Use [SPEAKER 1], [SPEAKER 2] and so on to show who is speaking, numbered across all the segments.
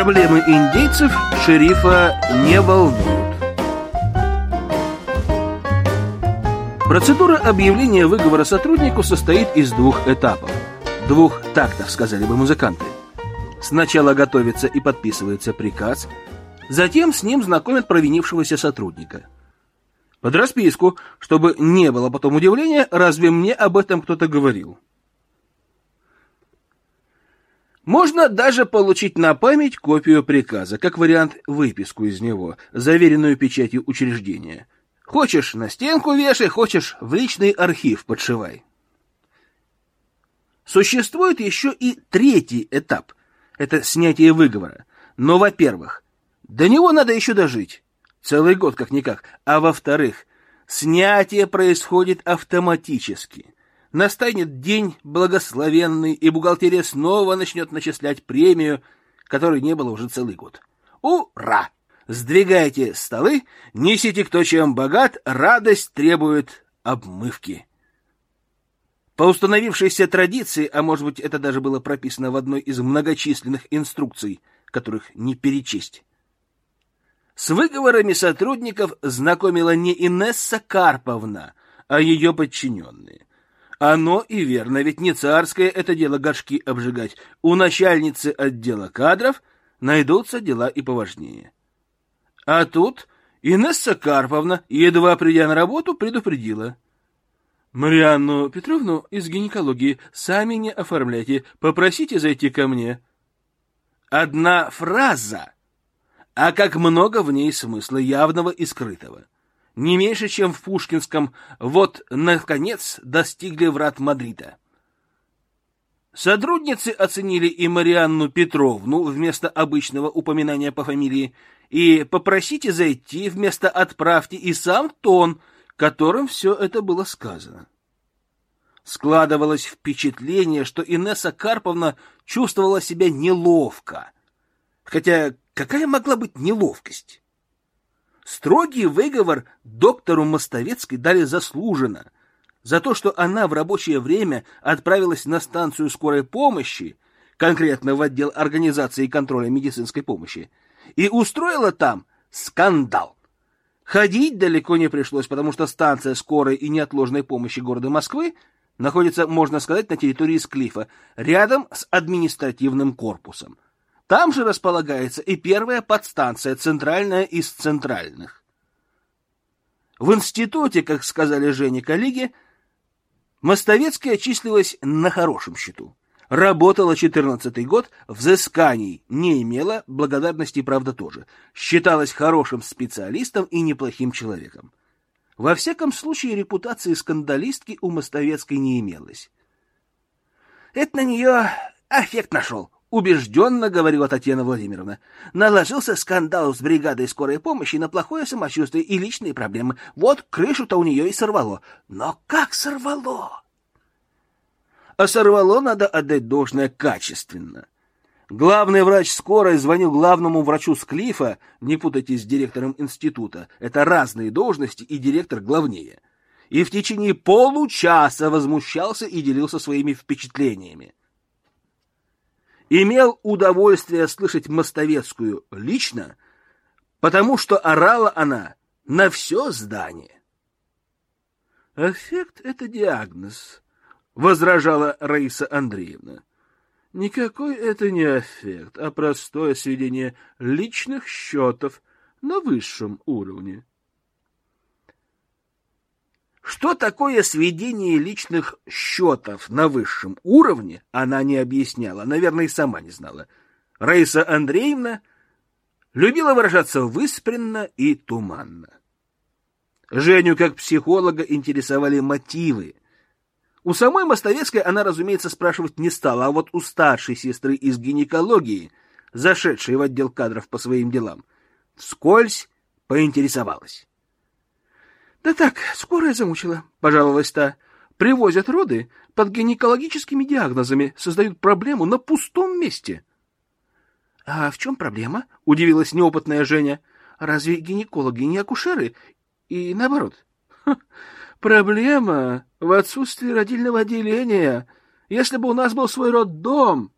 [SPEAKER 1] Проблемы индейцев шерифа не волнуют. Процедура объявления выговора сотруднику состоит из двух этапов. Двух тактов, сказали бы музыканты. Сначала готовится и подписывается приказ, затем с ним знакомят провинившегося сотрудника. Под расписку, чтобы не было потом удивления, разве мне об этом кто-то говорил? Можно даже получить на память копию приказа, как вариант выписку из него, заверенную печатью учреждения. Хочешь на стенку вешай, хочешь в личный архив подшивай. Существует еще и третий этап. Это снятие выговора. Но, во-первых, до него надо еще дожить. Целый год как-никак. А во-вторых, снятие происходит автоматически. Настанет день благословенный, и бухгалтерия снова начнет начислять премию, которой не было уже целый год. Ура! Сдвигайте столы, несите кто чем богат, радость требует обмывки. По установившейся традиции, а может быть это даже было прописано в одной из многочисленных инструкций, которых не перечесть, с выговорами сотрудников знакомила не Инесса Карповна, а ее подчиненные. Оно и верно, ведь не царское это дело горшки обжигать. У начальницы отдела кадров найдутся дела и поважнее. А тут Инесса Карповна, едва придя на работу, предупредила. «Марианну Петровну из гинекологии сами не оформляйте, попросите зайти ко мне». Одна фраза, а как много в ней смысла явного и скрытого не меньше, чем в Пушкинском «Вот, наконец, достигли врат Мадрида». Сотрудницы оценили и Марианну Петровну вместо обычного упоминания по фамилии, и «попросите зайти» вместо «отправьте» и сам тон, которым все это было сказано. Складывалось впечатление, что Инесса Карповна чувствовала себя неловко. Хотя какая могла быть неловкость? Строгий выговор доктору Мостовецкой дали заслуженно за то, что она в рабочее время отправилась на станцию скорой помощи, конкретно в отдел организации и контроля медицинской помощи, и устроила там скандал. Ходить далеко не пришлось, потому что станция скорой и неотложной помощи города Москвы находится, можно сказать, на территории Склифа, рядом с административным корпусом. Там же располагается и первая подстанция, центральная из центральных. В институте, как сказали Жене коллеги, Мостовецкая числилась на хорошем счету. Работала 14 год, взысканий не имела, благодарности, правда, тоже. Считалась хорошим специалистом и неплохим человеком. Во всяком случае, репутации скандалистки у Мостовецкой не имелось. Это на нее эффект нашел, убежденно говорила Татьяна Владимировна. Наложился скандал с бригадой скорой помощи на плохое самочувствие и личные проблемы. Вот крышу-то у нее и сорвало. Но как сорвало? А сорвало надо отдать должное качественно. Главный врач скорой звонил главному врачу Склифа, не путайте с директором института, это разные должности, и директор главнее. И в течение получаса возмущался и делился своими впечатлениями имел удовольствие слышать Мостовецкую лично, потому что орала она на все здание. «Аффект — это диагноз», — возражала Раиса Андреевна. «Никакой это не аффект, а простое сведение личных счетов на высшем уровне». Что такое сведение личных счетов на высшем уровне, она не объясняла, наверное, и сама не знала. Раиса Андреевна любила выражаться выспренно и туманно. Женю, как психолога, интересовали мотивы. У самой Мостовецкой она, разумеется, спрашивать не стала, а вот у старшей сестры из гинекологии, зашедшей в отдел кадров по своим делам, вскользь поинтересовалась. — Да так, скорая замучила, — пожаловалась та. — Привозят роды под гинекологическими диагнозами, создают проблему на пустом месте. — А в чем проблема? — удивилась неопытная Женя. — Разве гинекологи не акушеры? И наоборот. — Проблема в отсутствии родильного отделения. Если бы у нас был свой роддом...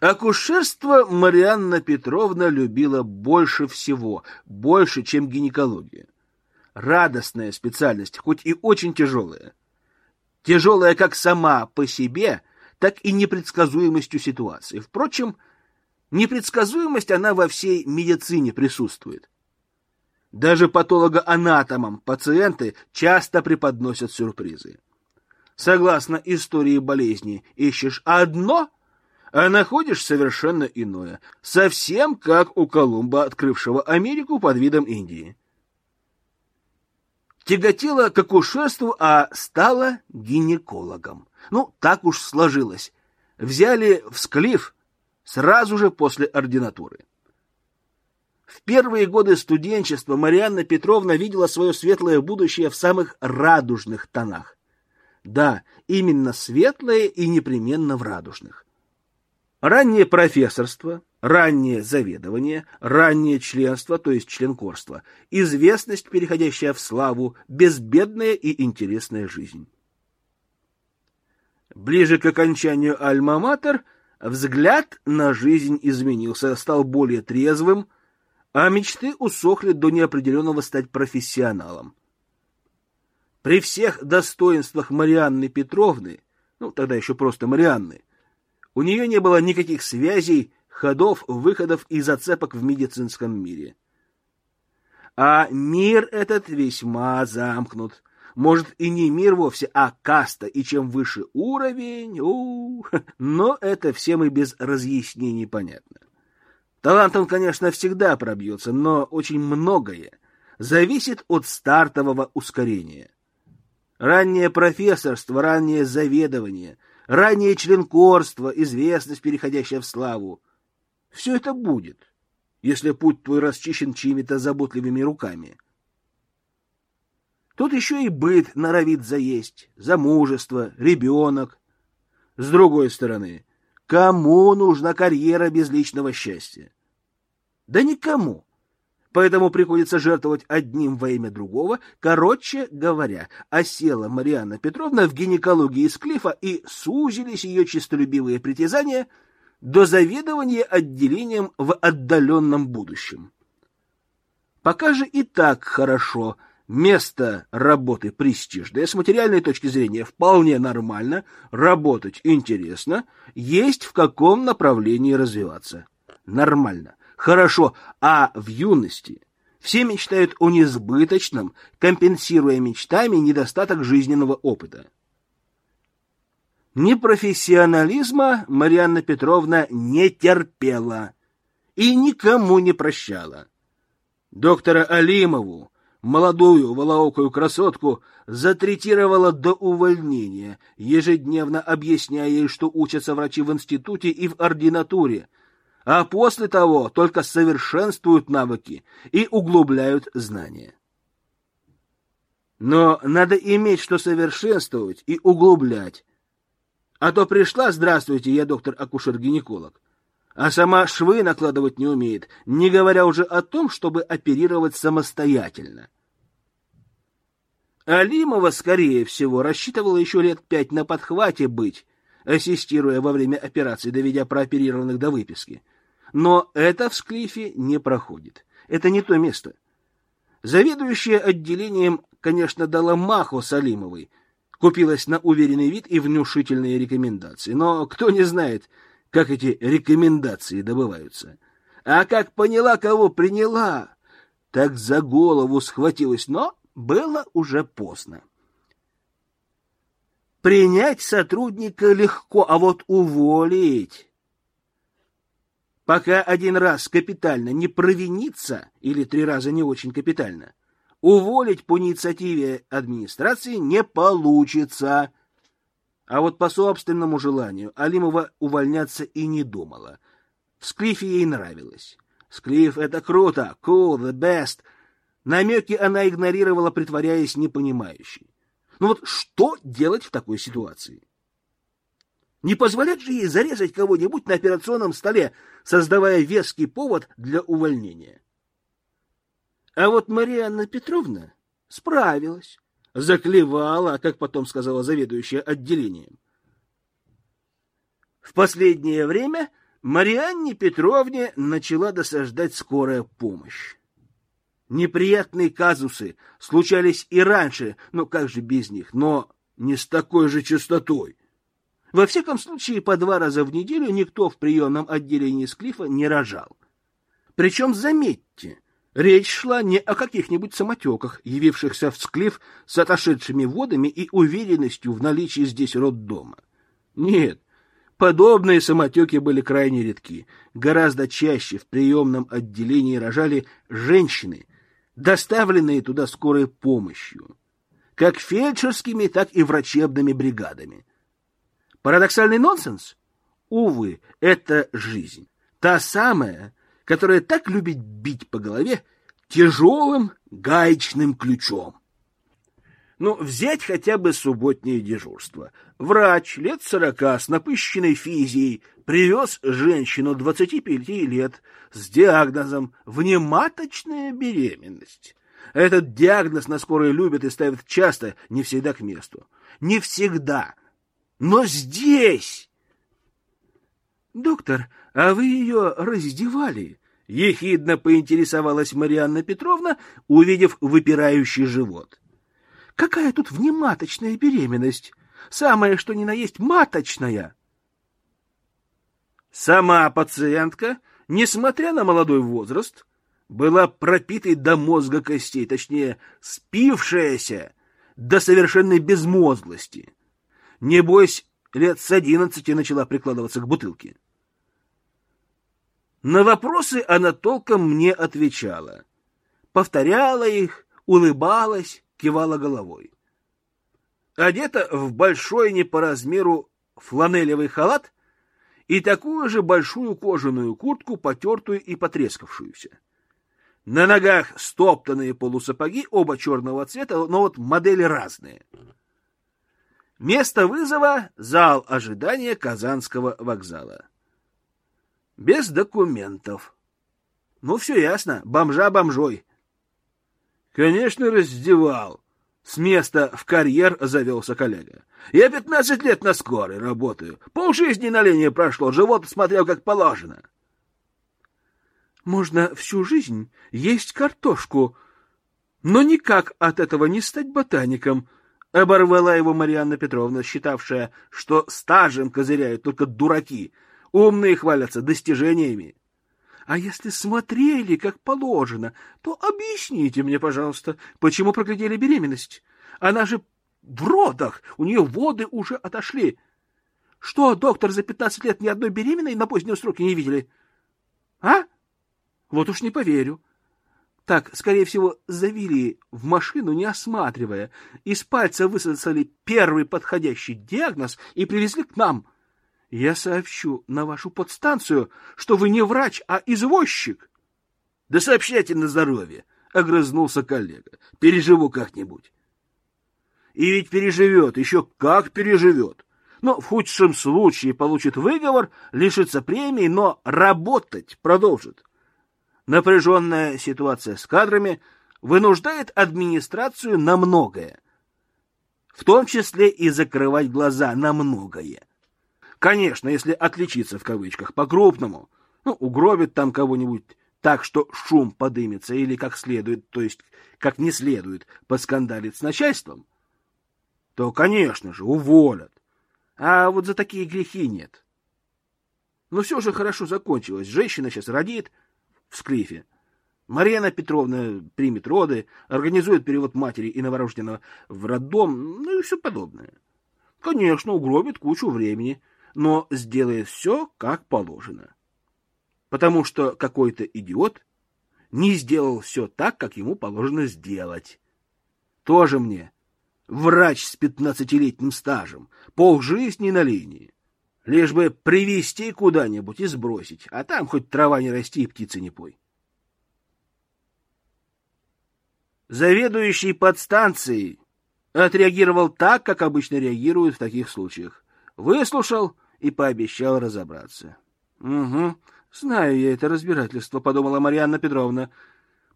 [SPEAKER 1] Акушерство Марианна Петровна любила больше всего, больше, чем гинекология. Радостная специальность, хоть и очень тяжелая. Тяжелая как сама по себе, так и непредсказуемостью ситуации. Впрочем, непредсказуемость она во всей медицине присутствует. Даже патологоанатомам пациенты часто преподносят сюрпризы. Согласно истории болезни, ищешь одно, а находишь совершенно иное, совсем как у Колумба, открывшего Америку под видом Индии. Тяготела к акушерству, а стала гинекологом. Ну, так уж сложилось. Взяли в склиф сразу же после ординатуры. В первые годы студенчества Марианна Петровна видела свое светлое будущее в самых радужных тонах. Да, именно светлое и непременно в радужных. Раннее профессорство, раннее заведование, раннее членство, то есть членкорство, известность, переходящая в славу, безбедная и интересная жизнь. Ближе к окончанию «Альма-Матер» взгляд на жизнь изменился, стал более трезвым, а мечты усохли до неопределенного стать профессионалом. При всех достоинствах Марианны Петровны, ну, тогда еще просто Марианны, у нее не было никаких связей, ходов, выходов и зацепок в медицинском мире. А мир этот весьма замкнут. Может, и не мир вовсе, а каста, и чем выше уровень, у, но это всем и без разъяснений понятно. Талант он, конечно, всегда пробьется, но очень многое зависит от стартового ускорения. Раннее профессорство, раннее заведование, раннее членкорство, известность, переходящая в славу. Все это будет, если путь твой расчищен чьими-то заботливыми руками. Тут еще и быт норовит заесть, замужество, ребенок. С другой стороны, кому нужна карьера без личного счастья? Да никому. Поэтому приходится жертвовать одним во имя другого. Короче говоря, осела Марианна Петровна в гинекологии из Клифа, и сузились ее честолюбивые притязания до заведования отделением в отдаленном будущем. Пока же и так хорошо. Место работы престижное, с материальной точки зрения вполне нормально, работать интересно, есть в каком направлении развиваться. Нормально хорошо, а в юности все мечтают о несбыточном, компенсируя мечтами недостаток жизненного опыта. Непрофессионализма Марианна Петровна не терпела и никому не прощала. Доктора Алимову, молодую волоокую красотку, затретировала до увольнения, ежедневно объясняя ей, что учатся врачи в институте и в ординатуре, а после того только совершенствуют навыки и углубляют знания. Но надо иметь что совершенствовать и углублять. А то пришла, здравствуйте, я доктор-акушер-гинеколог, а сама швы накладывать не умеет, не говоря уже о том, чтобы оперировать самостоятельно. Алимова, скорее всего, рассчитывала еще лет пять на подхвате быть, ассистируя во время операции, доведя прооперированных до выписки. Но это в Склифе не проходит. Это не то место. Заведующая отделением, конечно, дала маху Салимовой, купилась на уверенный вид и внушительные рекомендации. Но кто не знает, как эти рекомендации добываются. А как поняла, кого приняла, так за голову схватилась, но было уже поздно. Принять сотрудника легко, а вот уволить... Пока один раз капитально не провиниться, или три раза не очень капитально, уволить по инициативе администрации не получится. А вот по собственному желанию Алимова увольняться и не думала. В Склифе ей нравилось. Склиф — это круто, cool, the best. Намеки она игнорировала, притворяясь непонимающей. Ну вот что делать в такой ситуации? Не позволять же ей зарезать кого-нибудь на операционном столе, создавая веский повод для увольнения. А вот Марианна Петровна справилась, заклевала, как потом сказала заведующая отделением. В последнее время Марианне Петровне начала досаждать скорая помощь. Неприятные казусы случались и раньше, ну как же без них, но не с такой же частотой. Во всяком случае, по два раза в неделю никто в приемном отделении Склифа не рожал. Причем, заметьте, речь шла не о каких-нибудь самотеках, явившихся в Склиф с отошедшими водами и уверенностью в наличии здесь роддома. Нет, подобные самотеки были крайне редки. Гораздо чаще в приемном отделении рожали женщины, доставленные туда скорой помощью, как фельдшерскими, так и врачебными бригадами. Парадоксальный нонсенс? Увы, это жизнь. Та самая, которая так любит бить по голове тяжелым гаечным ключом. Ну, взять хотя бы субботнее дежурство. Врач лет сорока с напыщенной физией привез женщину 25 лет с диагнозом «внематочная беременность». Этот диагноз на скорой любят и ставят часто, не всегда к месту. Не всегда. Но здесь... «Доктор, а вы ее раздевали?» — ехидно поинтересовалась Марианна Петровна, увидев выпирающий живот. Какая тут внематочная беременность? Самое, что ни на есть, маточная. Сама пациентка, несмотря на молодой возраст, была пропитой до мозга костей, точнее, спившаяся до совершенной безмозглости. Небось, лет с одиннадцати начала прикладываться к бутылке. На вопросы она толком мне отвечала. Повторяла их, улыбалась, кивала головой. Одета в большой не по размеру фланелевый халат и такую же большую кожаную куртку, потертую и потрескавшуюся. На ногах стоптанные полусапоги, оба черного цвета, но вот модели разные. Место вызова — зал ожидания Казанского вокзала. Без документов. Ну, все ясно, бомжа бомжой. Конечно, раздевал. С места в карьер завелся коллега. Я пятнадцать лет на скорой работаю. Полжизни на линии прошло, живот смотрел как положено. Можно всю жизнь есть картошку, но никак от этого не стать ботаником, — оборвала его Марьяна Петровна, считавшая, что стажем козыряют только дураки, умные хвалятся достижениями. А если смотрели, как положено, то объясните мне, пожалуйста, почему проглядели беременность? Она же в родах, у нее воды уже отошли. Что, доктор, за пятнадцать лет ни одной беременной на позднем сроке не видели? А? Вот уж не поверю. Так, скорее всего, завели в машину, не осматривая. Из пальца высосали первый подходящий диагноз и привезли к нам — я сообщу на вашу подстанцию, что вы не врач, а извозчик. — Да сообщайте на здоровье, — огрызнулся коллега. — Переживу как-нибудь. И ведь переживет, еще как переживет. Но в худшем случае получит выговор, лишится премии, но работать продолжит. Напряженная ситуация с кадрами вынуждает администрацию на многое, в том числе и закрывать глаза на многое. Конечно, если отличиться в кавычках по-крупному, ну, угробит там кого-нибудь так, что шум подымется, или как следует, то есть как не следует, поскандалит с начальством, то, конечно же, уволят. А вот за такие грехи нет. Но все же хорошо закончилось. Женщина сейчас родит в Склифе. Марьяна Петровна примет роды, организует перевод матери и новорожденного в роддом, ну и все подобное. Конечно, угробит кучу времени, но сделает все, как положено. Потому что какой-то идиот не сделал все так, как ему положено сделать. Тоже мне врач с пятнадцатилетним стажем, полжизни на линии. Лишь бы привести куда-нибудь и сбросить, а там хоть трава не расти и птицы не пой. Заведующий подстанцией отреагировал так, как обычно реагируют в таких случаях. Выслушал и пообещал разобраться. — Угу, знаю я это разбирательство, — подумала Марьяна Петровна.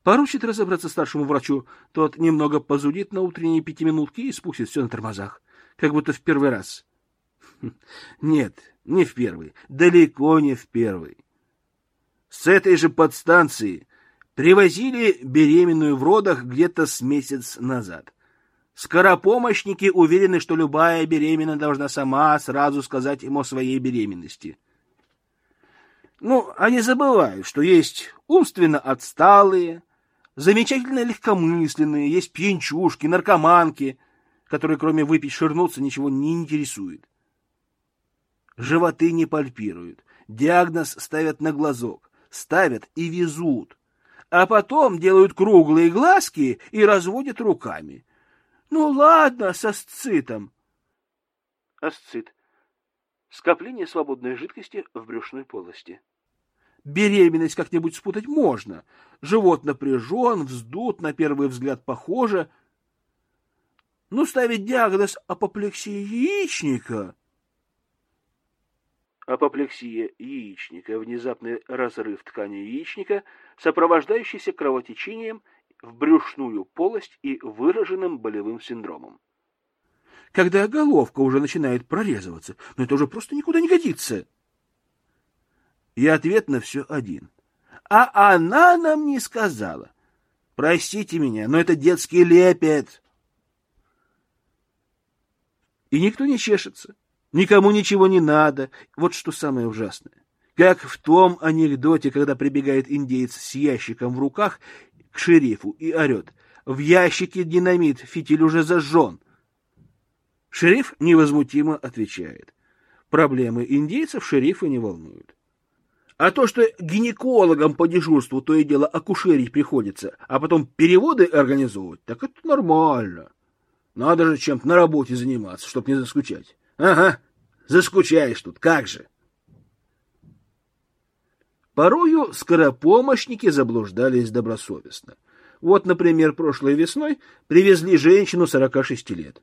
[SPEAKER 1] Поручит разобраться старшему врачу, тот немного позудит на утренней пятиминутке и спустит все на тормозах, как будто в первый раз. Нет, не в первый, далеко не в первый. С этой же подстанции привозили беременную в родах где-то с месяц назад. Скоропомощники уверены, что любая беременная должна сама сразу сказать им о своей беременности. Ну, они забывают, что есть умственно отсталые, замечательно легкомысленные, есть пьянчушки, наркоманки, которые кроме выпить ширнуться ничего не интересует. Животы не пальпируют, диагноз ставят на глазок, ставят и везут, а потом делают круглые глазки и разводят руками. Ну ладно, с асцитом. Асцит. Скопление свободной жидкости в брюшной полости. Беременность как-нибудь спутать можно. Живот напряжен, вздут, на первый взгляд похоже. Ну, ставить диагноз апоплексия яичника. Апоплексия яичника – внезапный разрыв ткани яичника, сопровождающийся кровотечением в брюшную полость и выраженным болевым синдромом. Когда головка уже начинает прорезываться, но это уже просто никуда не годится. И ответ на все один. А она нам не сказала. Простите меня, но это детский лепет. И никто не чешется. Никому ничего не надо. Вот что самое ужасное. Как в том анекдоте, когда прибегает индейец с ящиком в руках к шерифу и орет. В ящике динамит, фитиль уже зажжен. Шериф невозмутимо отвечает. Проблемы индейцев шерифа не волнуют. А то, что гинекологам по дежурству то и дело акушерить приходится, а потом переводы организовывать, так это нормально. Надо же чем-то на работе заниматься, чтоб не заскучать. Ага, заскучаешь тут, как же. Порою скоропомощники заблуждались добросовестно. Вот, например, прошлой весной привезли женщину 46 лет.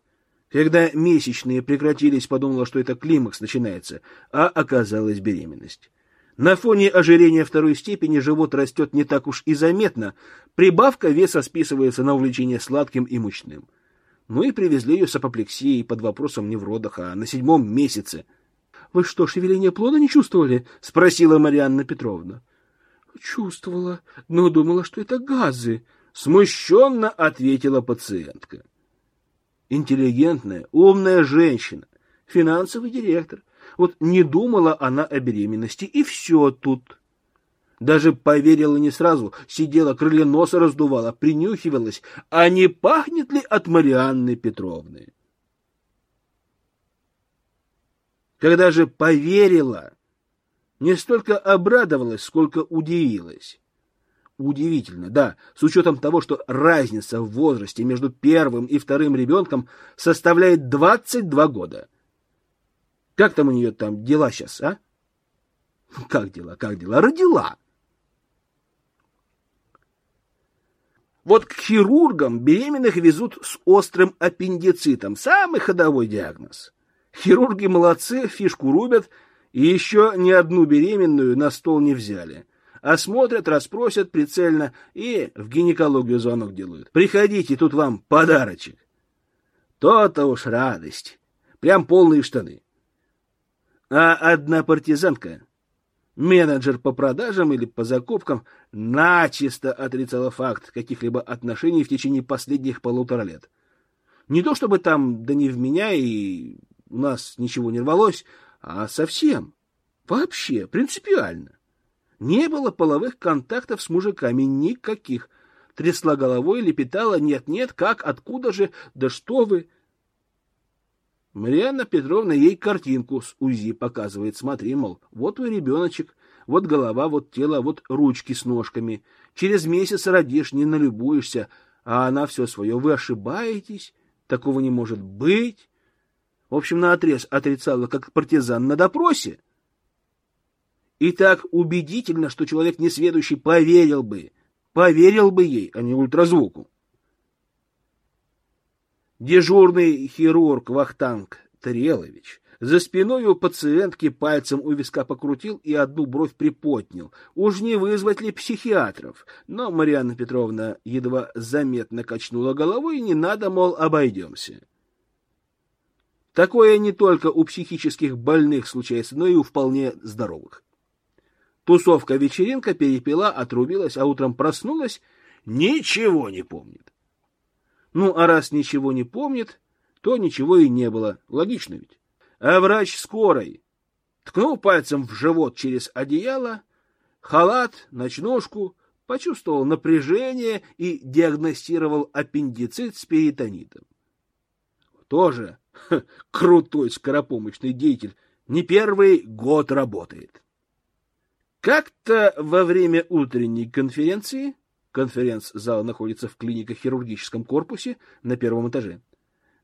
[SPEAKER 1] Когда месячные прекратились, подумала, что это климакс начинается, а оказалась беременность. На фоне ожирения второй степени живот растет не так уж и заметно, прибавка веса списывается на увлечение сладким и мучным. Ну и привезли ее с апоплексией под вопросом не в родах, а на седьмом месяце. — Вы что, шевеление плода не чувствовали? — спросила Марианна Петровна. — Чувствовала, но думала, что это газы. Смущенно ответила пациентка. Интеллигентная, умная женщина, финансовый директор. Вот не думала она о беременности, и все тут. Даже поверила не сразу, сидела, крылья носа раздувала, принюхивалась, а не пахнет ли от Марианны Петровны? Когда же поверила, не столько обрадовалась, сколько удивилась. Удивительно, да, с учетом того, что разница в возрасте между первым и вторым ребенком составляет 22 года. Как там у нее там дела сейчас, а? Как дела, как дела? Родила. Вот к хирургам беременных везут с острым аппендицитом. Самый ходовой диагноз. Хирурги молодцы, фишку рубят, и еще ни одну беременную на стол не взяли. Осмотрят, расспросят прицельно и в гинекологию звонок делают. Приходите, тут вам подарочек. То-то уж радость. Прям полные штаны. А одна партизанка Менеджер по продажам или по закупкам начисто отрицала факт каких-либо отношений в течение последних полутора лет. Не то чтобы там, да не в меня, и у нас ничего не рвалось, а совсем, вообще, принципиально. Не было половых контактов с мужиками никаких. Трясла головой, лепетала «нет-нет, как, откуда же, да что вы...» Марианна Петровна ей картинку с УЗИ показывает. Смотри, мол, вот твой ребеночек, вот голова, вот тело, вот ручки с ножками. Через месяц родишь, не налюбуешься, а она все свое. Вы ошибаетесь, такого не может быть. В общем, наотрез отрицала, как партизан на допросе. И так убедительно, что человек несведущий поверил бы, поверил бы ей, а не ультразвуку. Дежурный хирург Вахтанг Тарелович за спиной у пациентки пальцем у виска покрутил и одну бровь приподнял. Уж не вызвать ли психиатров? Но Марьяна Петровна едва заметно качнула головой, не надо, мол, обойдемся. Такое не только у психических больных случается, но и у вполне здоровых. Тусовка-вечеринка перепила, отрубилась, а утром проснулась, ничего не помнит. Ну, а раз ничего не помнит, то ничего и не было. Логично ведь. А врач скорой ткнул пальцем в живот через одеяло, халат, ночнушку, почувствовал напряжение и диагностировал аппендицит с перитонитом. Тоже ха, крутой скоропомощный деятель, не первый год работает. Как-то во время утренней конференции, конференц-зал находится в клинико-хирургическом корпусе на первом этаже,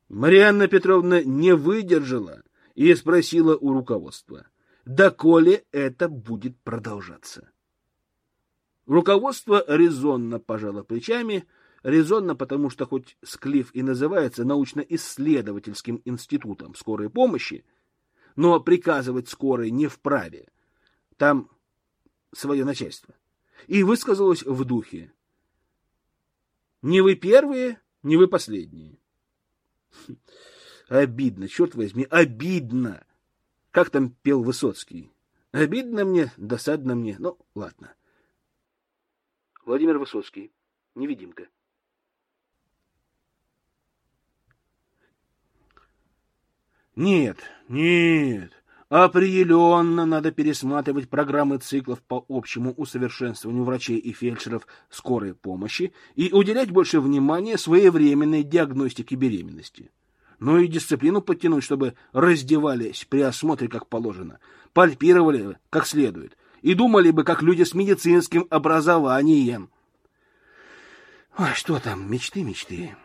[SPEAKER 1] Марианна Петровна не выдержала и спросила у руководства, доколе это будет продолжаться. Руководство резонно пожало плечами, резонно потому, что хоть Склиф и называется научно-исследовательским институтом скорой помощи, но приказывать скорой не вправе. Там свое начальство. И высказалось в духе. Не вы первые, не вы последние. Обидно, черт возьми, обидно. Как там пел Высоцкий? Обидно мне, досадно мне. Ну, ладно. Владимир Высоцкий. Невидимка. Нет, нет. Определенно надо пересматривать программы циклов по общему усовершенствованию врачей и фельдшеров скорой помощи и уделять больше внимания своевременной диагностике беременности. Ну и дисциплину подтянуть, чтобы раздевались при осмотре как положено, пальпировали как следует и думали бы как люди с медицинским образованием. Ой, что там, мечты, мечты.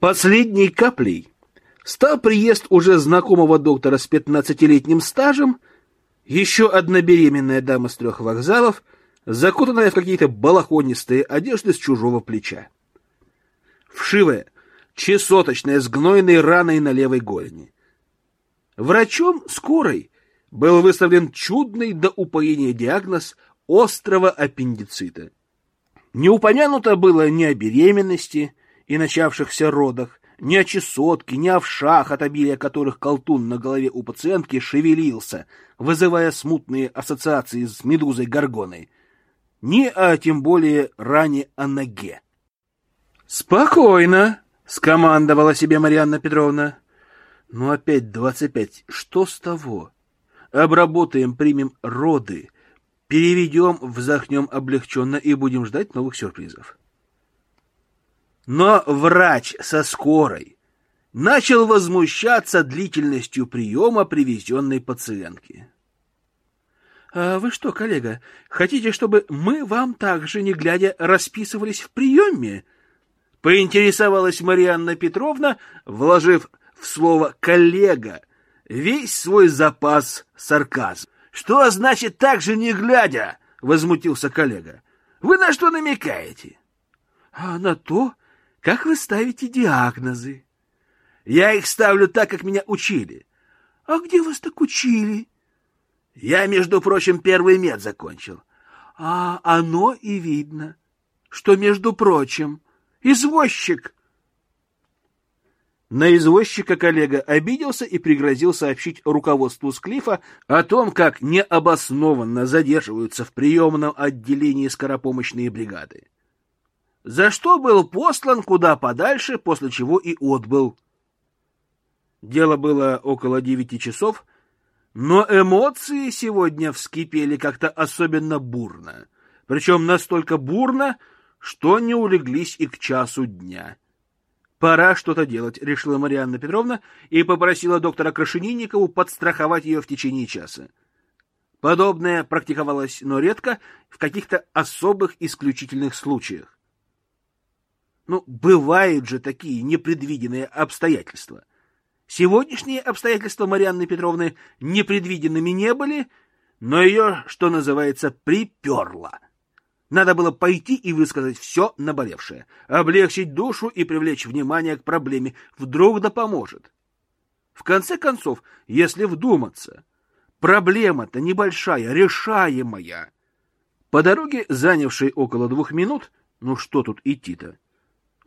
[SPEAKER 1] Последней каплей стал приезд уже знакомого доктора с пятнадцатилетним стажем, еще одна беременная дама с трех вокзалов, закутанная в какие-то балахонистые одежды с чужого плеча. Вшивая, чесоточная, с гнойной раной на левой голени. Врачом скорой был выставлен чудный до упоения диагноз острого аппендицита. Не упомянуто было ни о беременности и начавшихся родах, ни о чесотке, ни о вшах, от обилия которых колтун на голове у пациентки шевелился, вызывая смутные ассоциации с медузой Горгоной, ни о тем более ране о ноге. «Спокойно!» — скомандовала себе Марьяна Петровна. «Ну опять двадцать пять. Что с того? Обработаем, примем роды, переведем, вздохнем облегченно и будем ждать новых сюрпризов». Но врач со скорой начал возмущаться длительностью приема привезенной пациентки. «А вы что, коллега, хотите, чтобы мы вам также, не глядя, расписывались в приеме?» Поинтересовалась Марианна Петровна, вложив в слово «коллега» весь свой запас сарказм. «Что значит так же не глядя?» — возмутился коллега. «Вы на что намекаете?» «А на то, как вы ставите диагнозы? Я их ставлю так, как меня учили. А где вас так учили? Я, между прочим, первый мед закончил. А оно и видно, что, между прочим, извозчик. На извозчика коллега обиделся и пригрозил сообщить руководству Склифа о том, как необоснованно задерживаются в приемном отделении скоропомощные бригады за что был послан куда подальше, после чего и отбыл. Дело было около девяти часов, но эмоции сегодня вскипели как-то особенно бурно, причем настолько бурно, что не улеглись и к часу дня. «Пора что-то делать», — решила Марианна Петровна и попросила доктора Крашенинникову подстраховать ее в течение часа. Подобное практиковалось, но редко, в каких-то особых исключительных случаях. Ну, бывают же такие непредвиденные обстоятельства. Сегодняшние обстоятельства Марианны Петровны непредвиденными не были, но ее, что называется, приперло. Надо было пойти и высказать все наболевшее, облегчить душу и привлечь внимание к проблеме. Вдруг да поможет. В конце концов, если вдуматься, проблема-то небольшая, решаемая. По дороге, занявшей около двух минут, ну что тут идти-то,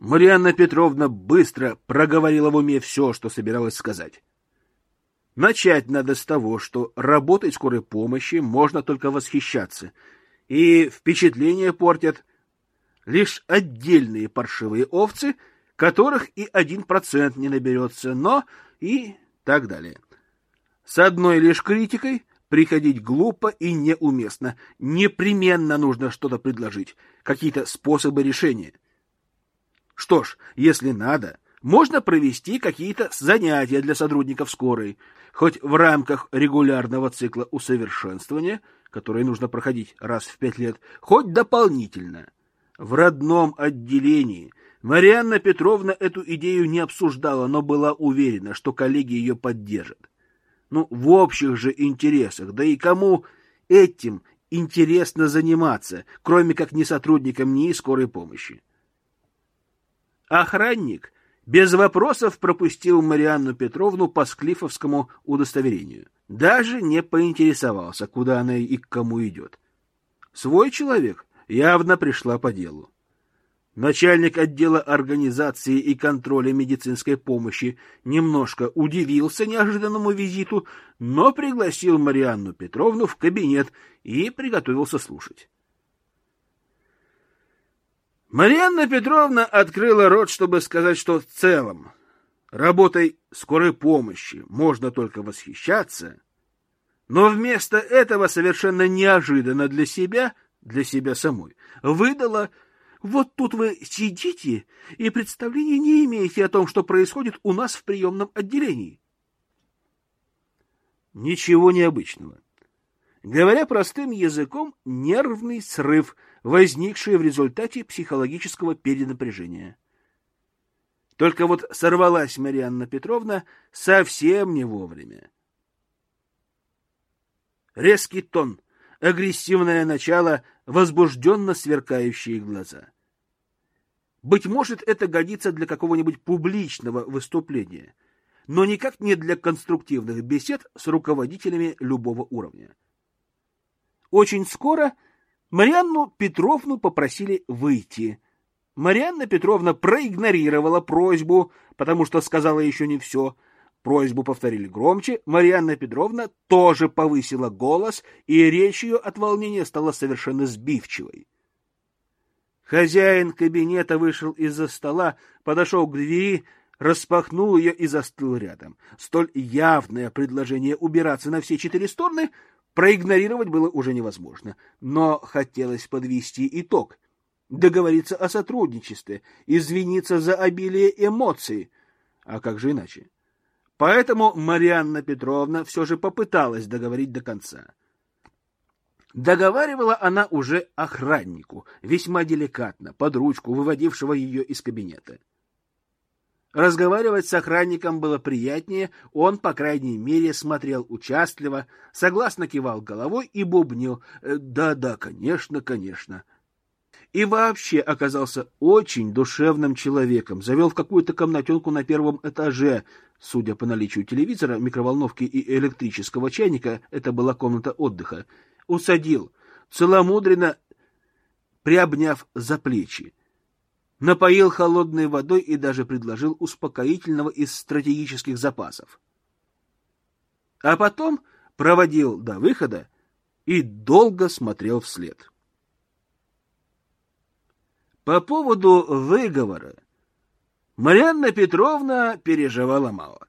[SPEAKER 1] Марианна Петровна быстро проговорила в уме все, что собиралась сказать. Начать надо с того, что работой скорой помощи можно только восхищаться, и впечатление портят лишь отдельные паршивые овцы, которых и один процент не наберется, но и так далее. С одной лишь критикой приходить глупо и неуместно. Непременно нужно что-то предложить, какие-то способы решения. Что ж, если надо, можно провести какие-то занятия для сотрудников скорой, хоть в рамках регулярного цикла усовершенствования, который нужно проходить раз в пять лет, хоть дополнительно. В родном отделении Марианна Петровна эту идею не обсуждала, но была уверена, что коллеги ее поддержат. Ну, в общих же интересах, да и кому этим интересно заниматься, кроме как не сотрудникам НИИ скорой помощи. Охранник без вопросов пропустил Марианну Петровну по Склифовскому удостоверению. Даже не поинтересовался, куда она и к кому идет. Свой человек явно пришла по делу. Начальник отдела организации и контроля медицинской помощи немножко удивился неожиданному визиту, но пригласил Марианну Петровну в кабинет и приготовился слушать. Марианна Петровна открыла рот, чтобы сказать, что в целом работой скорой помощи можно только восхищаться, но вместо этого совершенно неожиданно для себя, для себя самой, выдала вот тут вы сидите и представления не имеете о том, что происходит у нас в приемном отделении. Ничего необычного. Говоря простым языком, нервный срыв, возникший в результате психологического перенапряжения. Только вот сорвалась Марианна Петровна совсем не вовремя. Резкий тон, агрессивное начало, возбужденно сверкающие глаза. Быть может, это годится для какого-нибудь публичного выступления, но никак не для конструктивных бесед с руководителями любого уровня. Очень скоро Марианну Петровну попросили выйти. Марианна Петровна проигнорировала просьбу, потому что сказала еще не все — Просьбу повторили громче, Марианна Петровна тоже повысила голос, и речь ее от волнения стала совершенно сбивчивой. Хозяин кабинета вышел из-за стола, подошел к двери, распахнул ее и застыл рядом. Столь явное предложение убираться на все четыре стороны проигнорировать было уже невозможно, но хотелось подвести итог, договориться о сотрудничестве, извиниться за обилие эмоций. А как же иначе? Поэтому Марианна Петровна все же попыталась договорить до конца. Договаривала она уже охраннику, весьма деликатно, под ручку, выводившего ее из кабинета. Разговаривать с охранником было приятнее, он, по крайней мере, смотрел участливо, согласно кивал головой и бубнил «Да-да, конечно, конечно» и вообще оказался очень душевным человеком. Завел в какую-то комнатенку на первом этаже. Судя по наличию телевизора, микроволновки и электрического чайника, это была комната отдыха. Усадил, целомудренно приобняв за плечи. Напоил холодной водой и даже предложил успокоительного из стратегических запасов. А потом проводил до выхода и долго смотрел вслед. По поводу выговора Марианна Петровна переживала мало.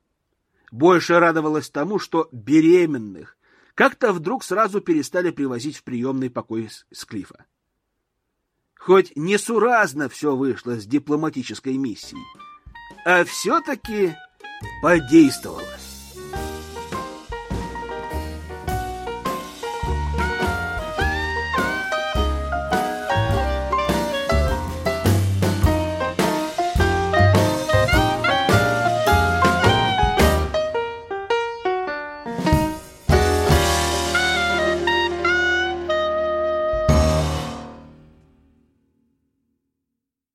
[SPEAKER 1] Больше радовалась тому, что беременных как-то вдруг сразу перестали привозить в приемный покой с Клифа. Хоть несуразно все вышло с дипломатической миссией, а все-таки подействовало.